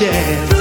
Yeah.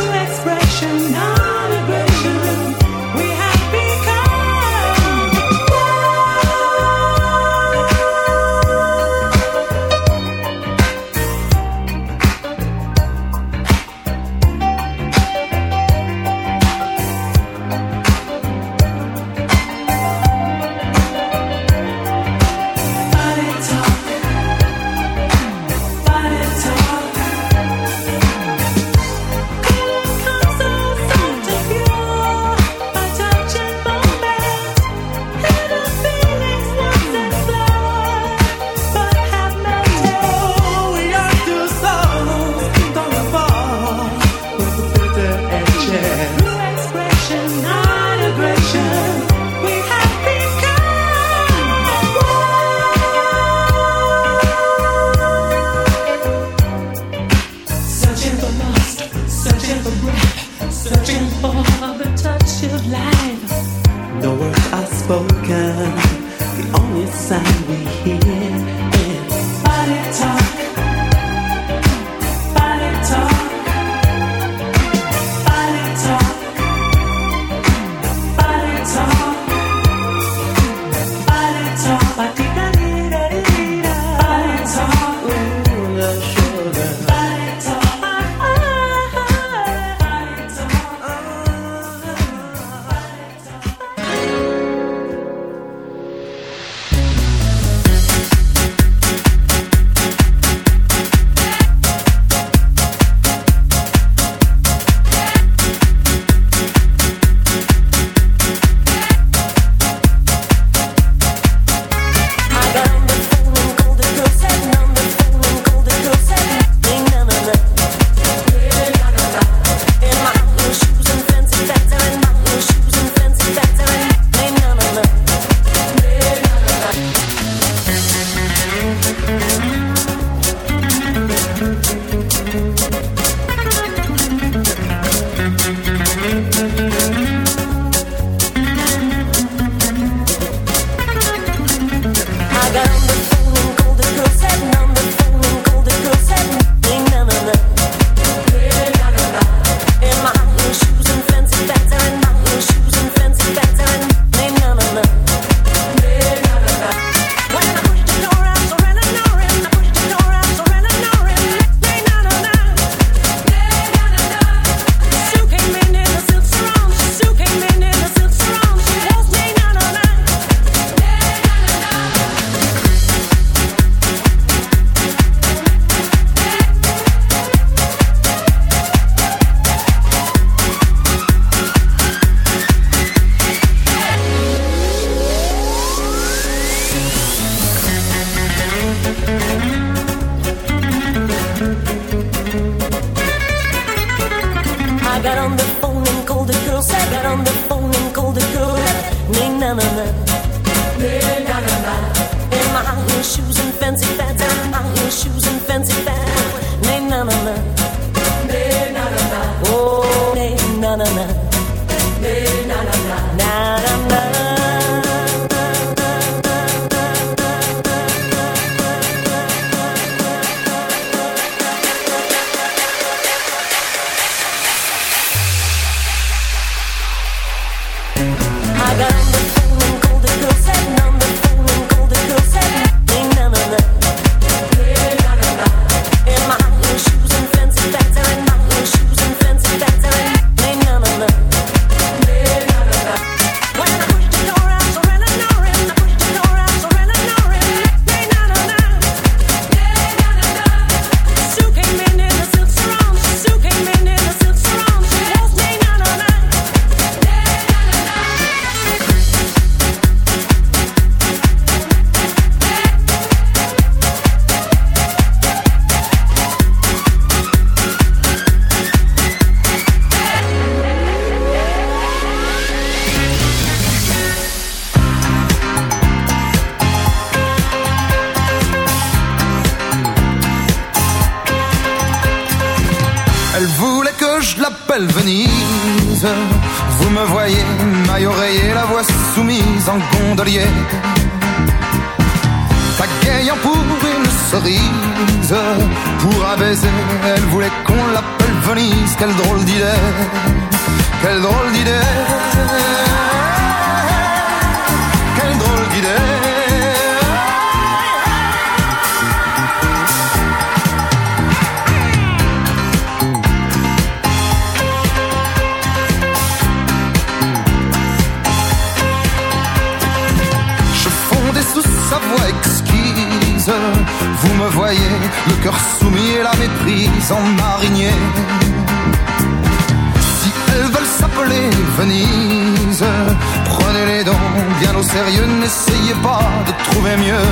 n'essayez pas de trouver mieux,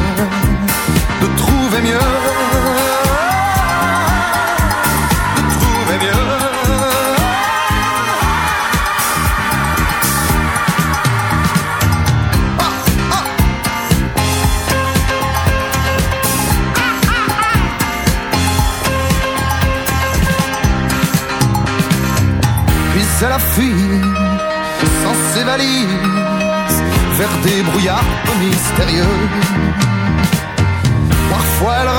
de trouver mieux. c'est la fille sans ses valises vers des brouillards mystérieux. Parfois elle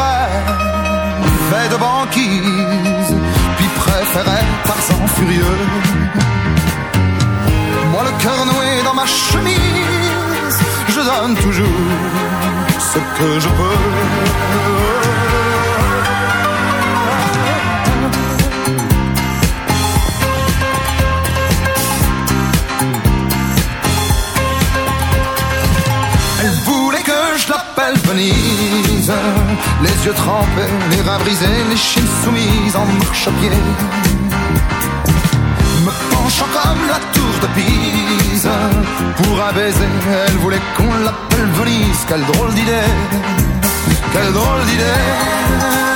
rêvait de banquise, puis préférait Tarzan furieux. Moi le cœur noué dans ma chemise, je donne toujours ce que je peux. les yeux trempés, les rats brisés, les chines soumises en marche à pied. Me penchant comme la tour de Pise, pour un baiser, elle voulait qu'on l'appelle Venise. Quelle drôle d'idée, quelle drôle d'idée.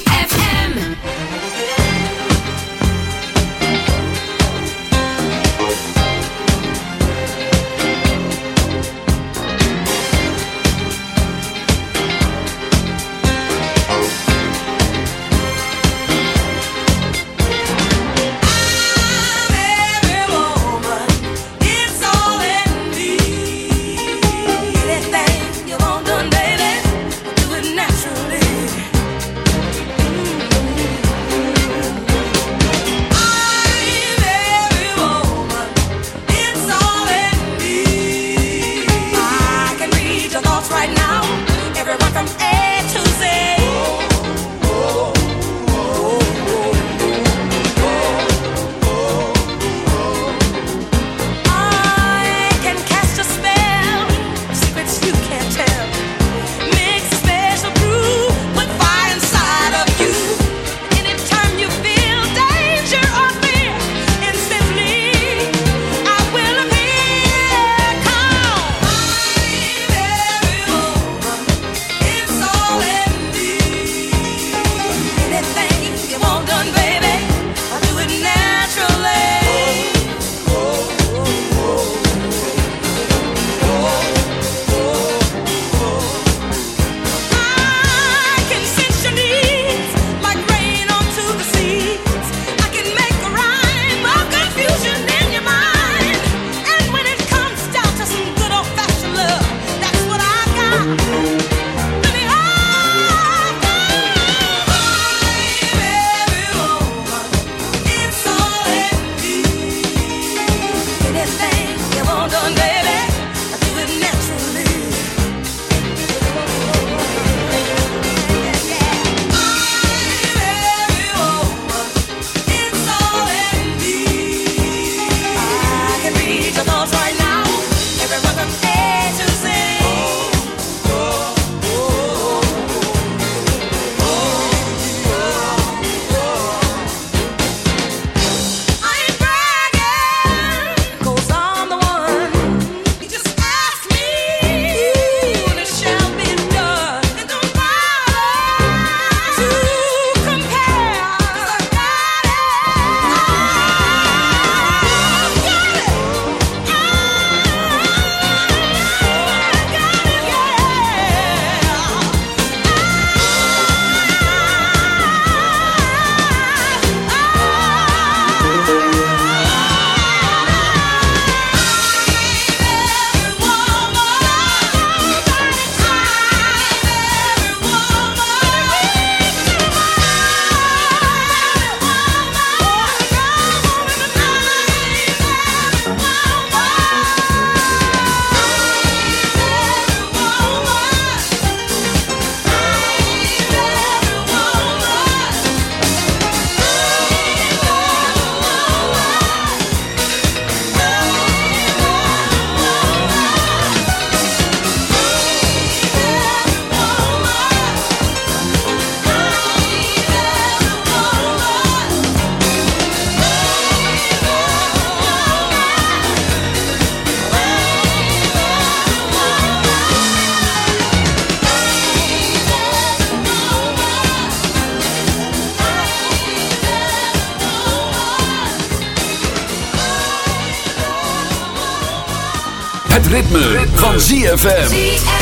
ZFM.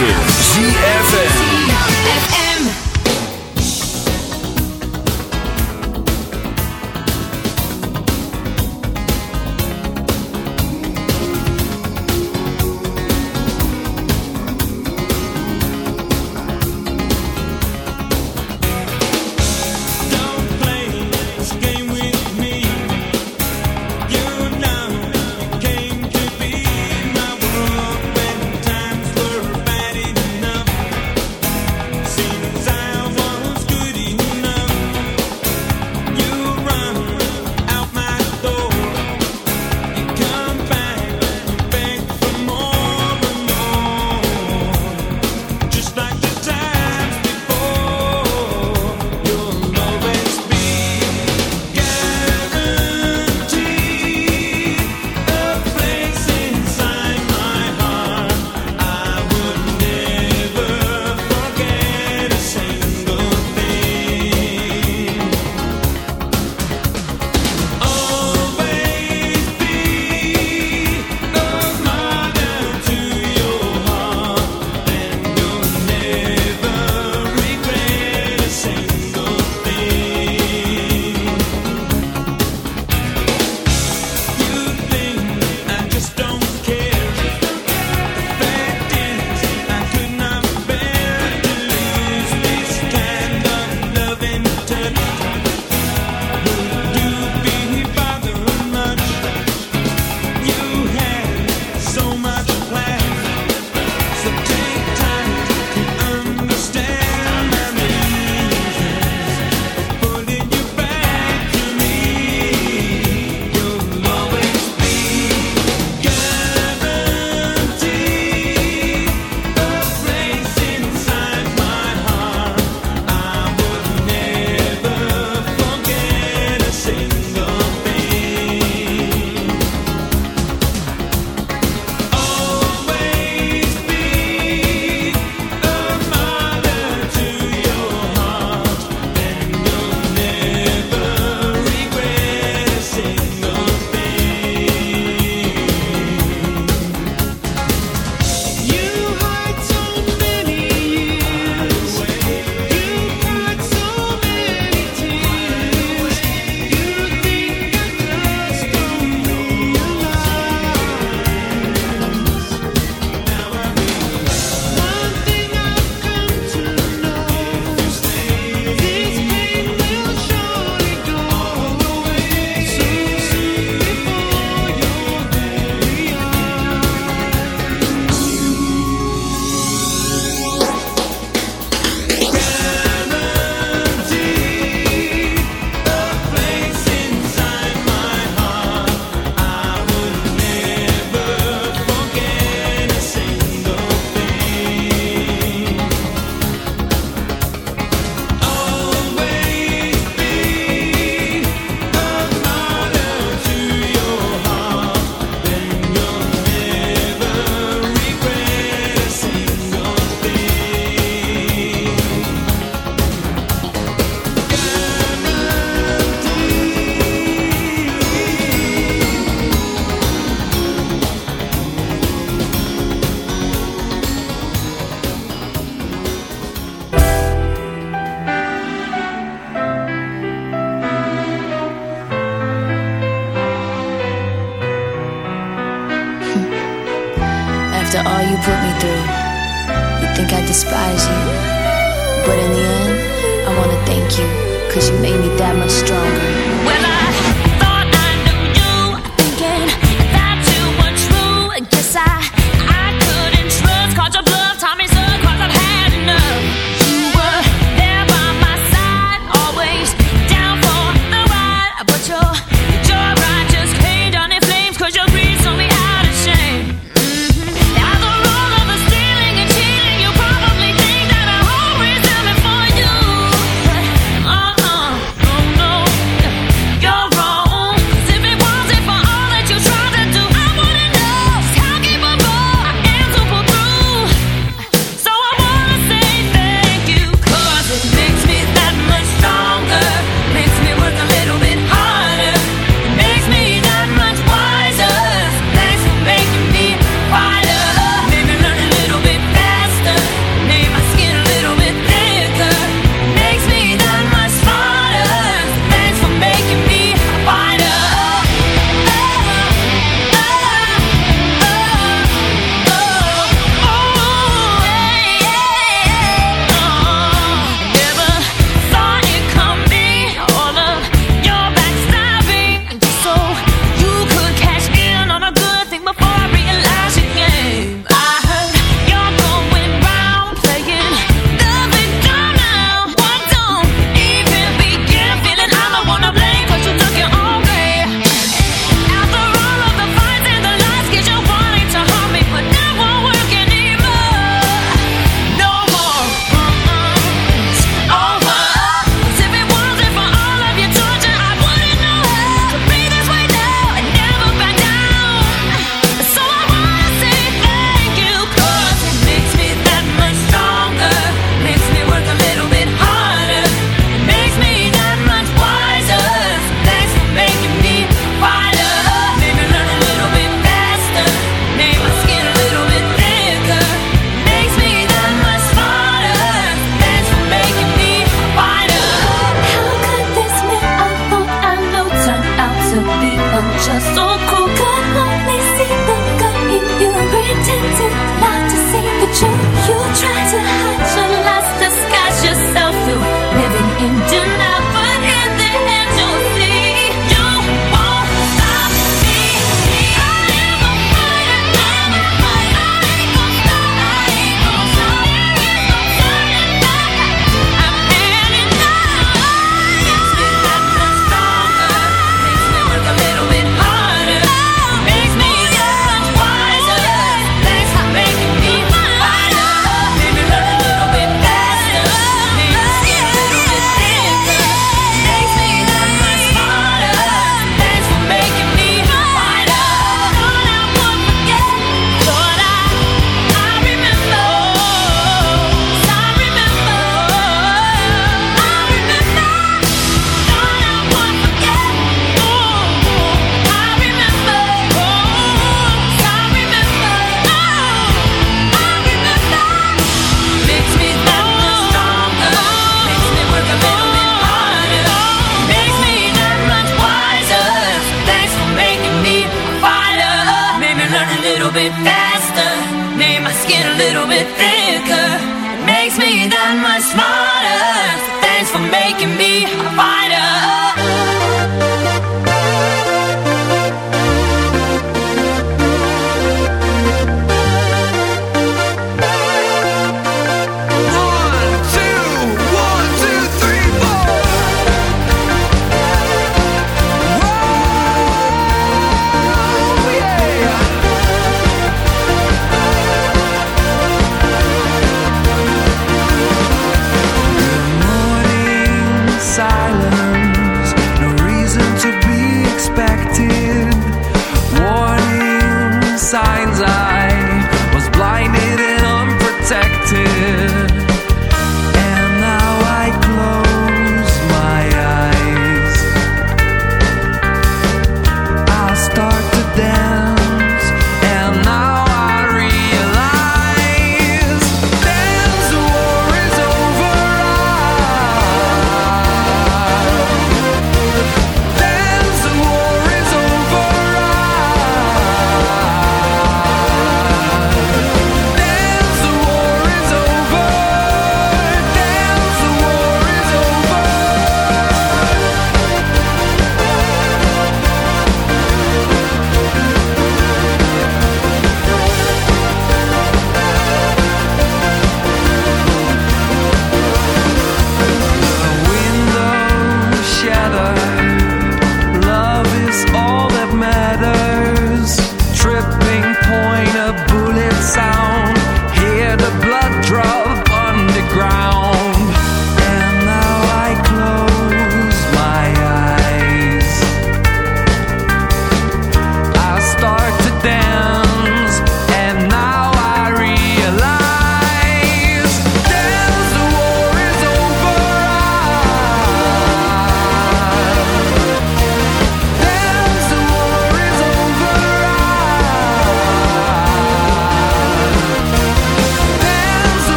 Mixes.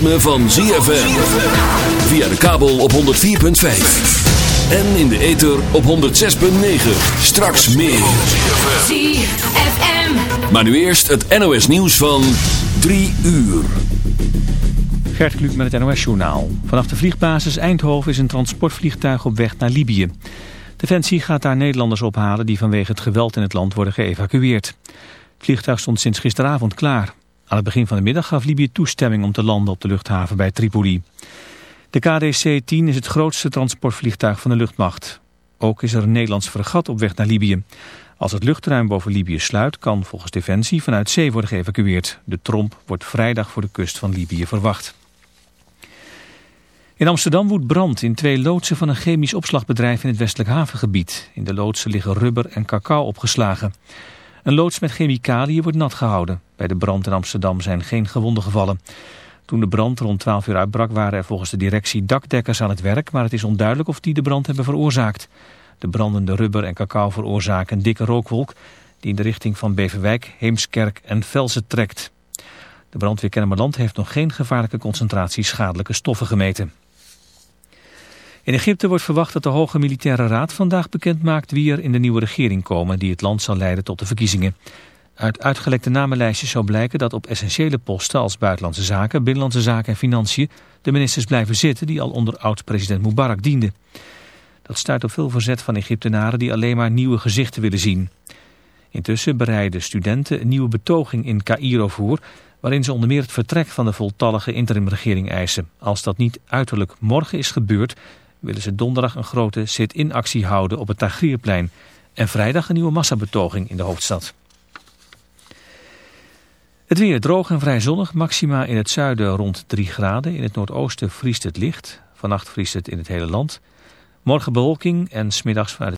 Ritme van ZFM. Via de kabel op 104.5. En in de ether op 106.9. Straks meer. ZFM. Maar nu eerst het NOS nieuws van 3 uur. Gert Kluk met het NOS-journaal. Vanaf de vliegbasis Eindhoven is een transportvliegtuig op weg naar Libië. Defensie gaat daar Nederlanders ophalen die vanwege het geweld in het land worden geëvacueerd. Het vliegtuig stond sinds gisteravond klaar. Aan het begin van de middag gaf Libië toestemming om te landen op de luchthaven bij Tripoli. De KDC-10 is het grootste transportvliegtuig van de luchtmacht. Ook is er een Nederlands fregat op weg naar Libië. Als het luchtruim boven Libië sluit, kan volgens Defensie vanuit zee worden geëvacueerd. De tromp wordt vrijdag voor de kust van Libië verwacht. In Amsterdam woedt brand in twee loodsen van een chemisch opslagbedrijf in het westelijk havengebied. In de loodsen liggen rubber en cacao opgeslagen. Een loods met chemicaliën wordt nat gehouden. Bij de brand in Amsterdam zijn geen gewonden gevallen. Toen de brand rond 12 uur uitbrak waren er volgens de directie dakdekkers aan het werk, maar het is onduidelijk of die de brand hebben veroorzaakt. De brandende rubber en cacao veroorzaken een dikke rookwolk die in de richting van Beverwijk, Heemskerk en Velzen trekt. De brandweer Kennemerland heeft nog geen gevaarlijke concentratie schadelijke stoffen gemeten. In Egypte wordt verwacht dat de Hoge Militaire Raad vandaag bekendmaakt wie er in de nieuwe regering komen die het land zal leiden tot de verkiezingen. Uit uitgelekte namenlijstjes zou blijken dat op essentiële posten als buitenlandse zaken, binnenlandse zaken en financiën de ministers blijven zitten die al onder oud-president Mubarak dienden. Dat stuit op veel verzet van Egyptenaren die alleen maar nieuwe gezichten willen zien. Intussen bereiden studenten een nieuwe betoging in Cairo voor, waarin ze onder meer het vertrek van de voltallige interimregering eisen. Als dat niet uiterlijk morgen is gebeurd, willen ze donderdag een grote sit-in actie houden op het Tahrirplein en vrijdag een nieuwe massabetoging in de hoofdstad. Het weer droog en vrij zonnig, maxima in het zuiden rond 3 graden. In het noordoosten vriest het licht. Vannacht vriest het in het hele land. Morgen bewolking en smiddags vanuit